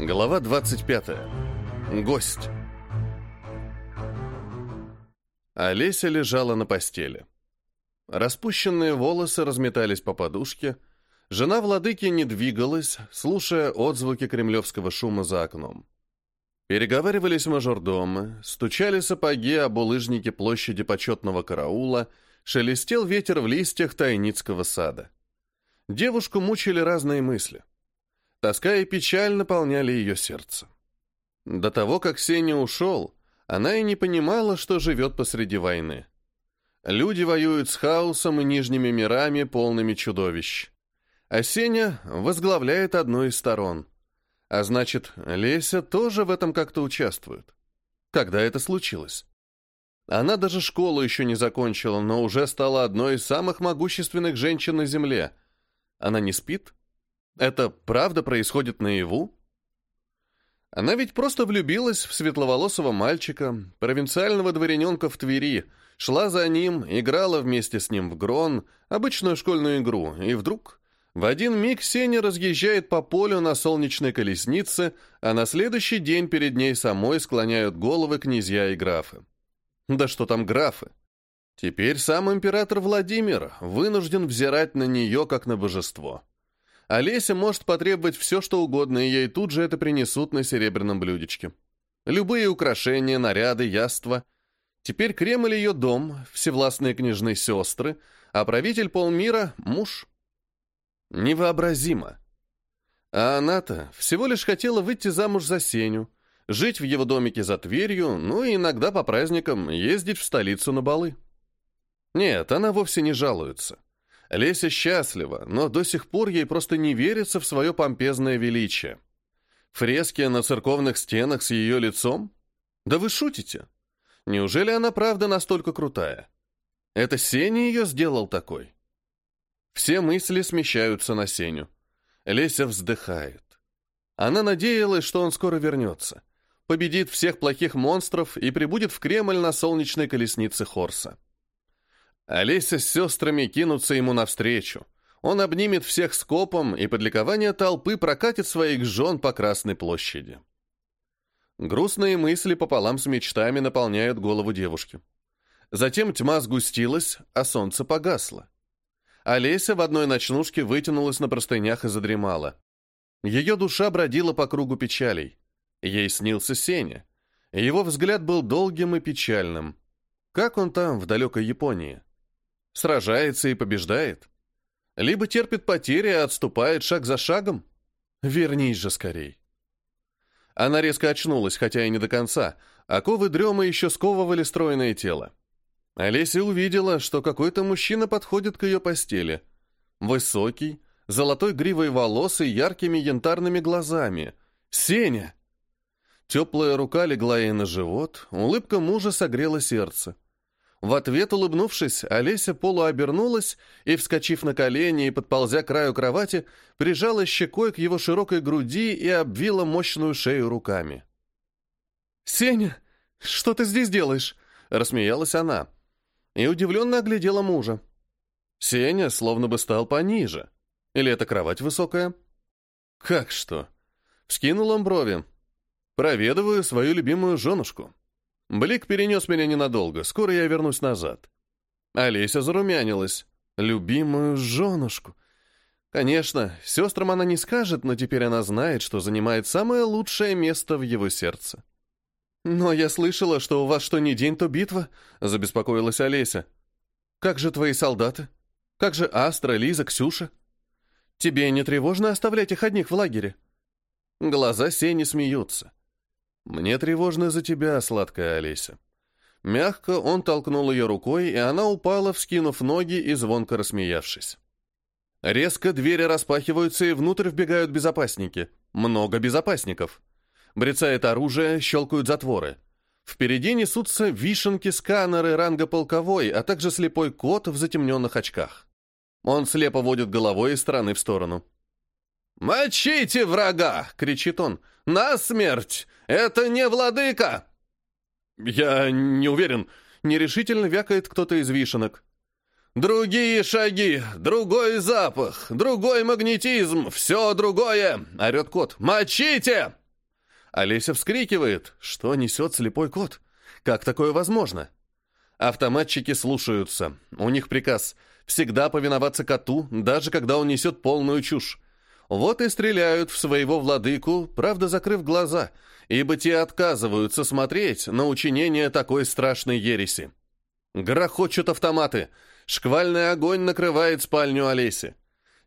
Глава 25. Гость. Олеся лежала на постели. Распущенные волосы разметались по подушке. Жена владыки не двигалась, слушая отзвуки кремлевского шума за окном. Переговаривались мажордомы, стучали сапоги об улыжнике площади почетного караула, шелестел ветер в листьях тайницкого сада. Девушку мучили разные мысли. Тоска и печаль наполняли ее сердце. До того, как Сеня ушел, она и не понимала, что живет посреди войны. Люди воюют с хаосом и нижними мирами, полными чудовищ. А Сеня возглавляет одну из сторон. А значит, Леся тоже в этом как-то участвует. Когда это случилось? Она даже школу еще не закончила, но уже стала одной из самых могущественных женщин на Земле. Она не спит? Это правда происходит наяву? Она ведь просто влюбилась в светловолосого мальчика, провинциального дворяненка в Твери, шла за ним, играла вместе с ним в грон, обычную школьную игру, и вдруг в один миг Сеня разъезжает по полю на солнечной колеснице, а на следующий день перед ней самой склоняют головы князья и графы. Да что там графы? Теперь сам император Владимир вынужден взирать на нее как на божество. Олеся может потребовать все, что угодно, и ей тут же это принесут на серебряном блюдечке. Любые украшения, наряды, яства. Теперь Кремль ее дом, всевластные княжны сестры, а правитель полмира — муж. Невообразимо. А она-то всего лишь хотела выйти замуж за Сеню, жить в его домике за Тверью, ну и иногда по праздникам ездить в столицу на балы. Нет, она вовсе не жалуется. Леся счастлива, но до сих пор ей просто не верится в свое помпезное величие. Фрески на церковных стенах с ее лицом? Да вы шутите? Неужели она правда настолько крутая? Это Сеня ее сделал такой? Все мысли смещаются на Сеню. Леся вздыхает. Она надеялась, что он скоро вернется, победит всех плохих монстров и прибудет в Кремль на солнечной колеснице Хорса. Олеся с сестрами кинутся ему навстречу. Он обнимет всех скопом и под ликование толпы прокатит своих жен по Красной площади. Грустные мысли пополам с мечтами наполняют голову девушки. Затем тьма сгустилась, а солнце погасло. Олеся в одной ночнушке вытянулась на простынях и задремала. Ее душа бродила по кругу печалей. Ей снился Сеня. Его взгляд был долгим и печальным. Как он там, в далекой Японии? Сражается и побеждает? Либо терпит потери и отступает шаг за шагом? Вернись же скорей. Она резко очнулась, хотя и не до конца. Оковы дрема еще сковывали стройное тело. Олеся увидела, что какой-то мужчина подходит к ее постели. Высокий, золотой гривой волос и яркими янтарными глазами. «Сеня!» Теплая рука легла ей на живот, улыбка мужа согрела сердце. В ответ, улыбнувшись, Олеся полуобернулась и, вскочив на колени и подползя к краю кровати, прижала щекой к его широкой груди и обвила мощную шею руками. «Сеня, что ты здесь делаешь?» — рассмеялась она. И удивленно оглядела мужа. Сеня словно бы стал пониже. Или это кровать высокая? «Как что?» — вскинул он брови. «Проведываю свою любимую женушку». Блик перенес меня ненадолго, скоро я вернусь назад. Олеся зарумянилась. Любимую женушку. Конечно, сестрам она не скажет, но теперь она знает, что занимает самое лучшее место в его сердце. «Но я слышала, что у вас что ни день, то битва», — забеспокоилась Олеся. «Как же твои солдаты? Как же Астра, Лиза, Ксюша? Тебе не тревожно оставлять их одних в лагере?» Глаза Сени смеются. «Мне тревожно за тебя, сладкая Олеся». Мягко он толкнул ее рукой, и она упала, вскинув ноги и звонко рассмеявшись. Резко двери распахиваются, и внутрь вбегают безопасники. Много безопасников. Брецает оружие, щелкают затворы. Впереди несутся вишенки-сканеры ранга полковой, а также слепой кот в затемненных очках. Он слепо водит головой из стороны в сторону. «Мочите врага!» — кричит он. «На смерть! Это не владыка!» «Я не уверен», — нерешительно вякает кто-то из вишенок. «Другие шаги, другой запах, другой магнетизм, все другое!» — орет кот. «Мочите!» Олеся вскрикивает. Что несет слепой кот? Как такое возможно? Автоматчики слушаются. У них приказ всегда повиноваться коту, даже когда он несет полную чушь. Вот и стреляют в своего владыку, правда, закрыв глаза, ибо те отказываются смотреть на учинение такой страшной ереси. Грохочут автоматы. Шквальный огонь накрывает спальню Олеси.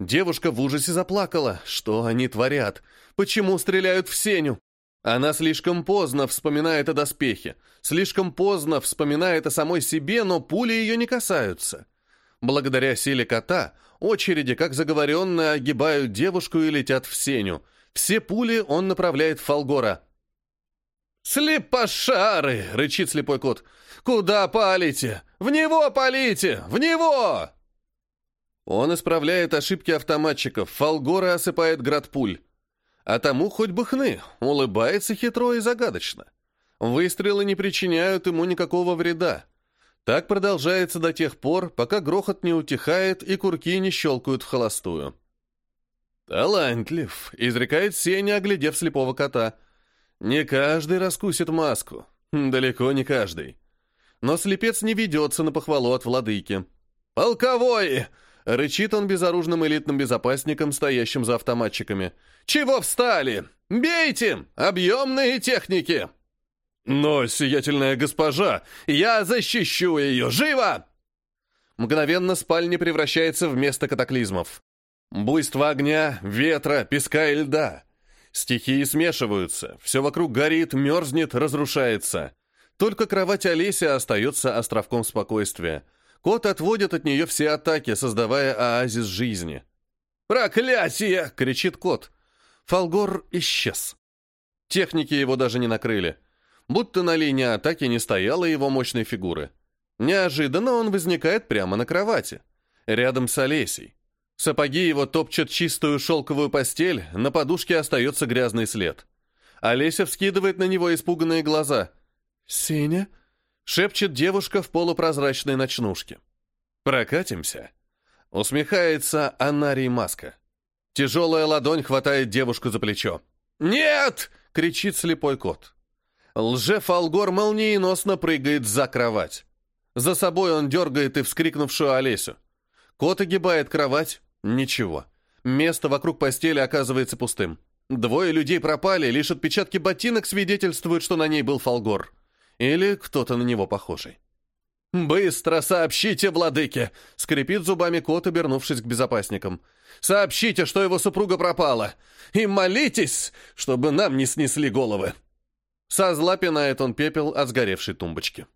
Девушка в ужасе заплакала. Что они творят? Почему стреляют в Сеню? Она слишком поздно вспоминает о доспехе, слишком поздно вспоминает о самой себе, но пули ее не касаются. Благодаря силе кота очереди, как заговоренные, огибают девушку и летят в сеню. Все пули он направляет в Фолгора. «Слепошары!» — рычит слепой кот. «Куда палите? В него палите! В него!» Он исправляет ошибки автоматчиков, Фолгора осыпает град пуль. А тому хоть бы хны, улыбается хитро и загадочно. Выстрелы не причиняют ему никакого вреда. Так продолжается до тех пор, пока грохот не утихает и курки не щелкают в холостую. «Талантлив», — изрекает Сеня, оглядев слепого кота. «Не каждый раскусит маску. Далеко не каждый». Но слепец не ведется на похвалу от владыки. «Полковой!» Рычит он безоружным элитным безопасником, стоящим за автоматчиками. «Чего встали? Бейте! Объемные техники!» «Но, сиятельная госпожа, я защищу ее! Живо!» Мгновенно спальня превращается в место катаклизмов. Буйство огня, ветра, песка и льда. Стихии смешиваются, все вокруг горит, мерзнет, разрушается. Только кровать Олеся остается островком спокойствия — Кот отводит от нее все атаки, создавая оазис жизни. «Проклятие!» — кричит кот. Фолгор исчез. Техники его даже не накрыли. Будто на линии атаки не стояло его мощной фигуры. Неожиданно он возникает прямо на кровати, рядом с Олесей. Сапоги его топчут чистую шелковую постель, на подушке остается грязный след. Олеся вскидывает на него испуганные глаза. «Сеня?» шепчет девушка в полупрозрачной ночнушке. «Прокатимся?» Усмехается Анарий Маска. Тяжелая ладонь хватает девушку за плечо. «Нет!» — кричит слепой кот. Лже-фолгор молниеносно прыгает за кровать. За собой он дергает и вскрикнувшую Олесю. Кот огибает кровать. Ничего. Место вокруг постели оказывается пустым. Двое людей пропали, лишь отпечатки ботинок свидетельствуют, что на ней был фолгор. Или кто-то на него похожий. «Быстро сообщите, владыке!» — скрипит зубами кот, обернувшись к безопасникам. «Сообщите, что его супруга пропала! И молитесь, чтобы нам не снесли головы!» Со зла пинает он пепел от сгоревшей тумбочки.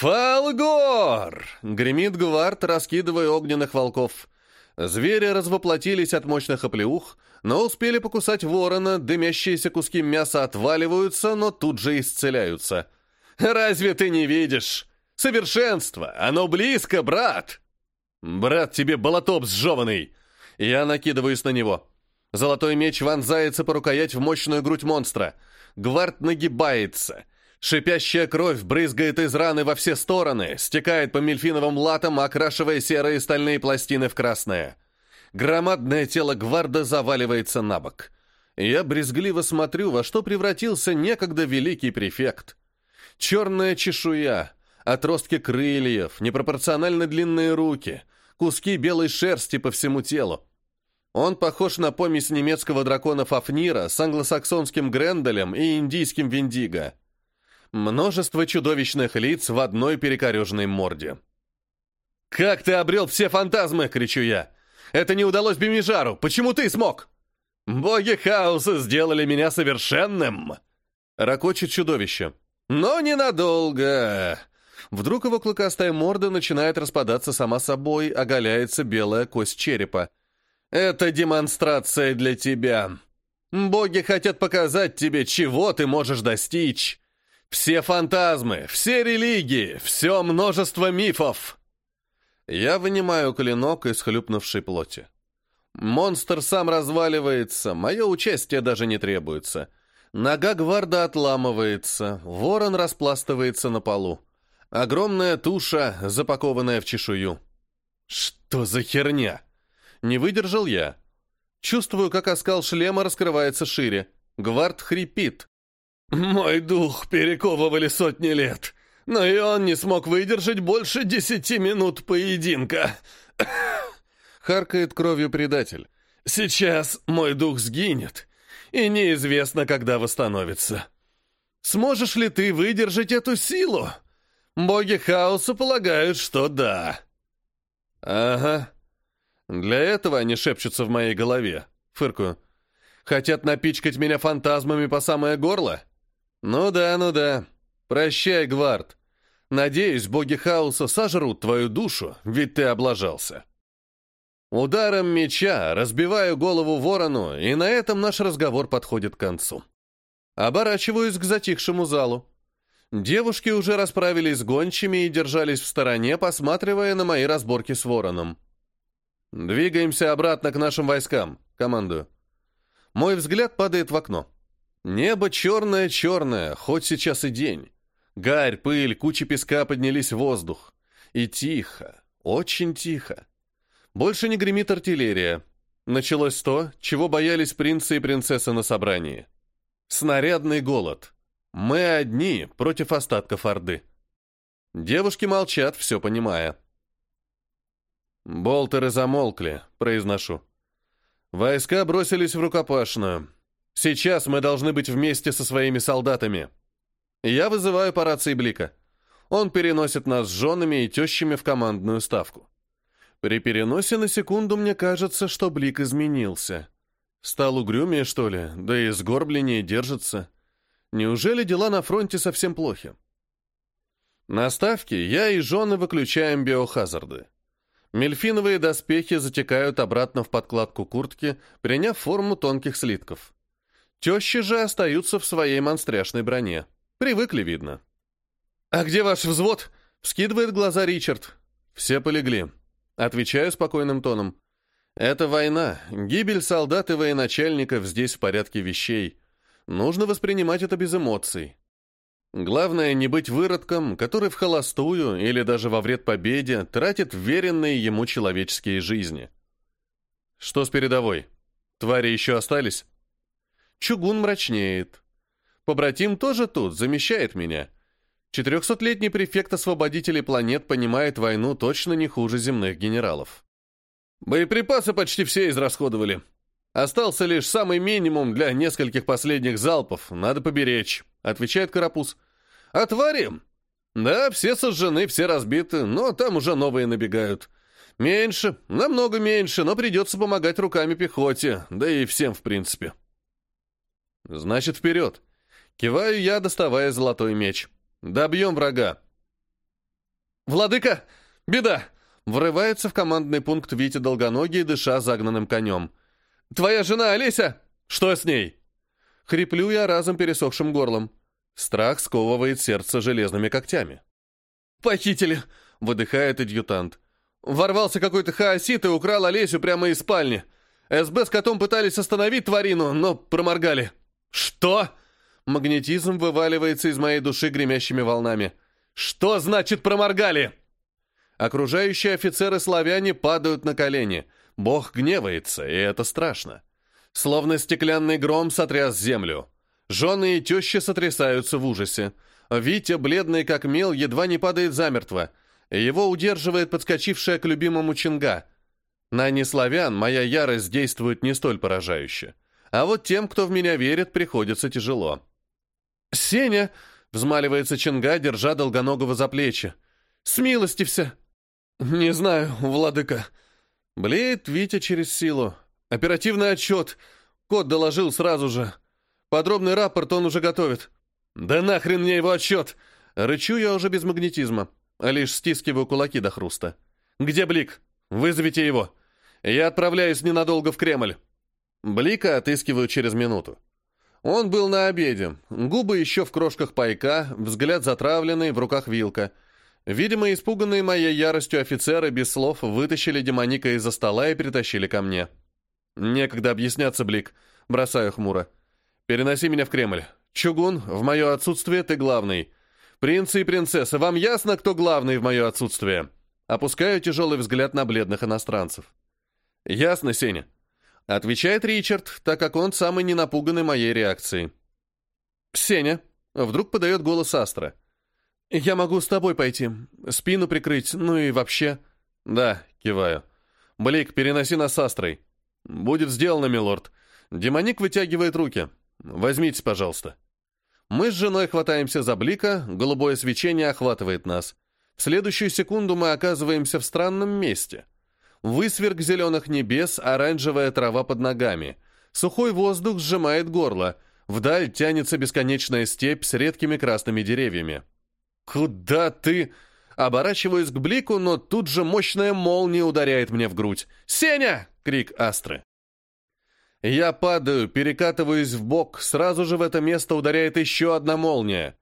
«Фалгор!» — гремит гвард, раскидывая огненных волков. Звери развоплотились от мощных оплеух, но успели покусать ворона, дымящиеся куски мяса отваливаются, но тут же исцеляются. «Разве ты не видишь? Совершенство! Оно близко, брат!» «Брат, тебе болотоп сжеванный!» Я накидываюсь на него. Золотой меч вонзается по рукоять в мощную грудь монстра. Гвард нагибается. Шипящая кровь брызгает из раны во все стороны, стекает по мельфиновым латам, окрашивая серые стальные пластины в красное. Громадное тело гварда заваливается на бок. Я брезгливо смотрю, во что превратился некогда великий префект. Черная чешуя, отростки крыльев, непропорционально длинные руки, куски белой шерсти по всему телу. Он похож на помесь немецкого дракона Фафнира с англосаксонским Гренделем и индийским Виндиго. Множество чудовищных лиц в одной перекореженной морде. «Как ты обрел все фантазмы?» — кричу я. Это не удалось Бимижару. Почему ты смог?» «Боги хаоса сделали меня совершенным!» Ракочет чудовище. «Но ненадолго!» Вдруг его клыкастая морда начинает распадаться сама собой, оголяется белая кость черепа. «Это демонстрация для тебя. Боги хотят показать тебе, чего ты можешь достичь. Все фантазмы, все религии, все множество мифов. Я вынимаю клинок из хлюпнувшей плоти. Монстр сам разваливается, мое участие даже не требуется. Нога гварда отламывается, ворон распластывается на полу. Огромная туша, запакованная в чешую. Что за херня? Не выдержал я. Чувствую, как оскал шлема раскрывается шире. Гвард хрипит. «Мой дух перековывали сотни лет, но и он не смог выдержать больше десяти минут поединка!» Харкает кровью предатель. «Сейчас мой дух сгинет, и неизвестно, когда восстановится. Сможешь ли ты выдержать эту силу? Боги хаоса полагают, что да». «Ага. Для этого они шепчутся в моей голове», — фыркую. «Хотят напичкать меня фантазмами по самое горло?» «Ну да, ну да. Прощай, Гвард. Надеюсь, боги хаоса сожрут твою душу, ведь ты облажался». Ударом меча разбиваю голову ворону, и на этом наш разговор подходит к концу. Оборачиваюсь к затихшему залу. Девушки уже расправились с гончими и держались в стороне, посматривая на мои разборки с вороном. «Двигаемся обратно к нашим войскам», — командую. Мой взгляд падает в окно. Небо черное-черное, хоть сейчас и день. Гарь, пыль, куча песка поднялись в воздух. И тихо, очень тихо. Больше не гремит артиллерия. Началось то, чего боялись принцы и принцессы на собрании. Снарядный голод. Мы одни против остатков Орды. Девушки молчат, все понимая. «Болтеры замолкли», — произношу. «Войска бросились в рукопашную. Сейчас мы должны быть вместе со своими солдатами. Я вызываю по рации Блика. Он переносит нас с женами и тещами в командную ставку. При переносе на секунду мне кажется, что Блик изменился. Стал угрюмее, что ли, да и сгорбленнее держится. Неужели дела на фронте совсем плохи? На ставке я и жены выключаем биохазарды. Мельфиновые доспехи затекают обратно в подкладку куртки, приняв форму тонких слитков. Тещи же остаются в своей монстряшной броне. Привыкли, видно. «А где ваш взвод?» — вскидывает глаза Ричард. «Все полегли. Отвечаю спокойным тоном. Это война. Гибель солдат и военачальников здесь в порядке вещей. Нужно воспринимать это без эмоций. Главное не быть выродком, который в холостую или даже во вред победе тратит веренные ему человеческие жизни. Что с передовой? Твари еще остались? Чугун мрачнеет. Побратим тоже тут, замещает меня. Четырехсотлетний префект освободителей планет понимает войну точно не хуже земных генералов. Боеприпасы почти все израсходовали. Остался лишь самый минимум для нескольких последних залпов. Надо поберечь, отвечает Карапуз. А твари? Да, все сожжены, все разбиты, но там уже новые набегают. Меньше, намного меньше, но придется помогать руками пехоте, да и всем в принципе. Значит, вперед. Киваю я, доставая золотой меч. Добьем врага. «Владыка! Беда!» Врывается в командный пункт Витя Долгоногий, дыша загнанным конем. «Твоя жена Олеся! Что с ней?» Хриплю я разом пересохшим горлом. Страх сковывает сердце железными когтями. «Похитили!» — выдыхает адъютант. «Ворвался какой-то хаосит и украл Олесю прямо из спальни. СБ с котом пытались остановить тварину, но проморгали». «Что?» Магнетизм вываливается из моей души гремящими волнами. «Что значит проморгали?» Окружающие офицеры-славяне падают на колени. Бог гневается, и это страшно. Словно стеклянный гром сотряс землю. Жены и тещи сотрясаются в ужасе. Витя, бледный как мел, едва не падает замертво. Его удерживает подскочившая к любимому Чинга. На неславян моя ярость действует не столь поражающе. А вот тем, кто в меня верит, приходится тяжело. «Сеня!» — взмаливается Ченга, держа долгоногого за плечи. «Смилостився!» «Не знаю, владыка». Блеет Витя через силу. «Оперативный отчет. Кот доложил сразу же. Подробный рапорт он уже готовит». «Да нахрен мне его отчет!» Рычу я уже без магнетизма, а лишь стискиваю кулаки до хруста. «Где Блик? Вызовите его. Я отправляюсь ненадолго в Кремль». Блика отыскиваю через минуту. Он был на обеде. Губы еще в крошках пайка, взгляд затравленный, в руках вилка. Видимо, испуганные моей яростью офицеры без слов вытащили демоника из-за стола и притащили ко мне. Некогда объясняться, Блик. Бросаю хмуро. Переноси меня в Кремль. Чугун, в мое отсутствие ты главный. Принцы и принцессы, вам ясно, кто главный в мое отсутствие? Опускаю тяжелый взгляд на бледных иностранцев. Ясно, Сеня? Отвечает Ричард, так как он самый ненапуганный моей реакцией. «Сеня», — вдруг подает голос Астра. «Я могу с тобой пойти, спину прикрыть, ну и вообще...» «Да», — киваю. «Блик, переноси нас с Астрой». «Будет сделано, милорд». Демоник вытягивает руки. «Возьмите, пожалуйста». Мы с женой хватаемся за Блика, голубое свечение охватывает нас. В следующую секунду мы оказываемся в странном месте. Высверг зеленых небес, оранжевая трава под ногами. Сухой воздух сжимает горло. Вдаль тянется бесконечная степь с редкими красными деревьями. «Куда ты?» Оборачиваюсь к Блику, но тут же мощная молния ударяет мне в грудь. «Сеня!» — крик Астры. Я падаю, перекатываюсь в бок, сразу же в это место ударяет еще одна молния.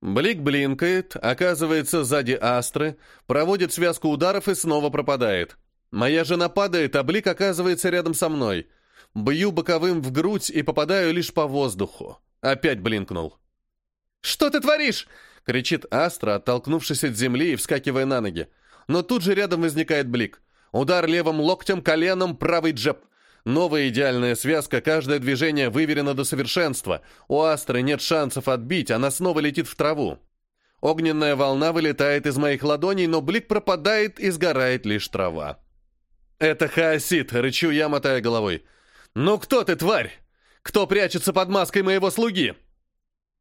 Блик блинкает, оказывается сзади Астры, проводит связку ударов и снова пропадает. Моя жена падает, а Блик оказывается рядом со мной. Бью боковым в грудь и попадаю лишь по воздуху. Опять блинкнул. «Что ты творишь?» — кричит Астра, оттолкнувшись от земли и вскакивая на ноги. Но тут же рядом возникает Блик. Удар левым локтем, коленом, правый джеб — Новая идеальная связка, каждое движение выверено до совершенства. У Астры нет шансов отбить, она снова летит в траву. Огненная волна вылетает из моих ладоней, но блик пропадает и сгорает лишь трава. «Это хаосит!» — рычу я, мотая головой. «Ну кто ты, тварь? Кто прячется под маской моего слуги?»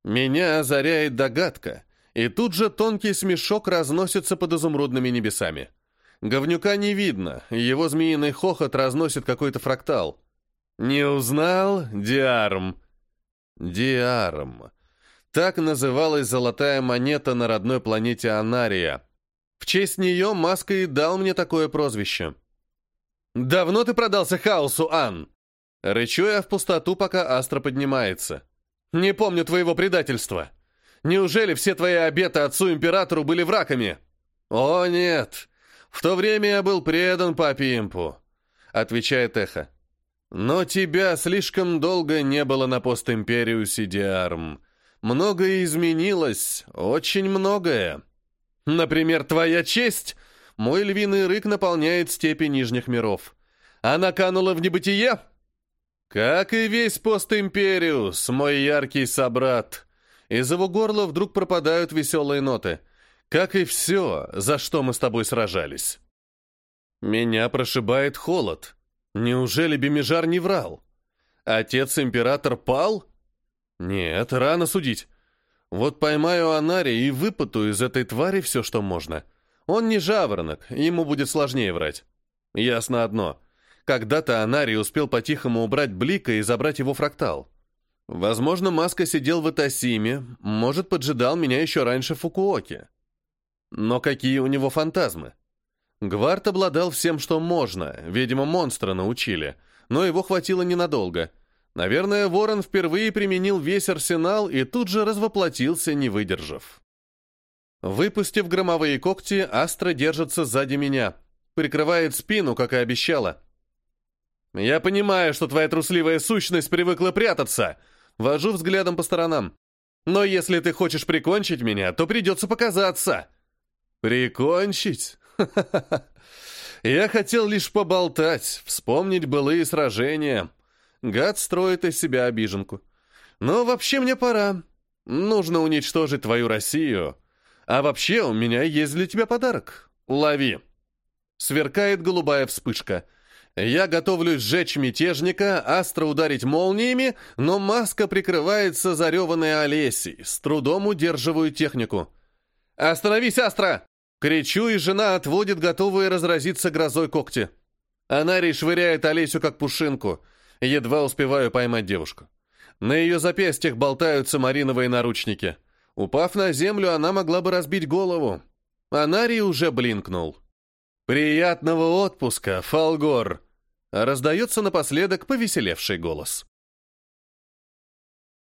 Меня озаряет догадка, и тут же тонкий смешок разносится под изумрудными небесами. Говнюка не видно, его змеиный хохот разносит какой-то фрактал. «Не узнал? Диарм!» «Диарм!» Так называлась золотая монета на родной планете Анария. В честь нее Маска и дал мне такое прозвище. «Давно ты продался хаосу, Ан?» Рычу я в пустоту, пока Астра поднимается. «Не помню твоего предательства. Неужели все твои обеты отцу-императору были врагами?» «О, нет! «В то время я был предан папе Импу», — отвечает Эхо. «Но тебя слишком долго не было на постимпериусе Диарм. Многое изменилось, очень многое. Например, твоя честь!» Мой львиный рык наполняет степи нижних миров. Она канула в небытие? Как и весь постимпериус, мой яркий собрат. Из его горла вдруг пропадают веселые ноты — как и все, за что мы с тобой сражались. Меня прошибает холод. Неужели Бемижар не врал? Отец-император пал? Нет, рано судить. Вот поймаю Анари и выпыту из этой твари все, что можно. Он не жаворонок, ему будет сложнее врать. Ясно одно. Когда-то Анари успел по-тихому убрать Блика и забрать его фрактал. Возможно, Маска сидел в Атасиме, может, поджидал меня еще раньше в Фукуоке. Но какие у него фантазмы? Гвард обладал всем, что можно, видимо, монстра научили, но его хватило ненадолго. Наверное, Ворон впервые применил весь арсенал и тут же развоплотился, не выдержав. Выпустив громовые когти, Астра держится сзади меня, прикрывает спину, как и обещала. «Я понимаю, что твоя трусливая сущность привыкла прятаться», вожу взглядом по сторонам. «Но если ты хочешь прикончить меня, то придется показаться». «Прикончить? Я хотел лишь поболтать, вспомнить былые сражения. Гад строит из себя обиженку. Но вообще мне пора. Нужно уничтожить твою Россию. А вообще у меня есть для тебя подарок. Лови!» Сверкает голубая вспышка. Я готовлюсь сжечь мятежника, астро ударить молниями, но маска прикрывается зареванной Олесей. С трудом удерживаю технику. «Остановись, Астра!» Кричу, и жена отводит готовые разразиться грозой когти. Анарий швыряет Олесю как пушинку. Едва успеваю поймать девушку. На ее запястьях болтаются мариновые наручники. Упав на землю, она могла бы разбить голову. Анарий уже блинкнул. «Приятного отпуска, Фалгор!» Раздается напоследок повеселевший голос.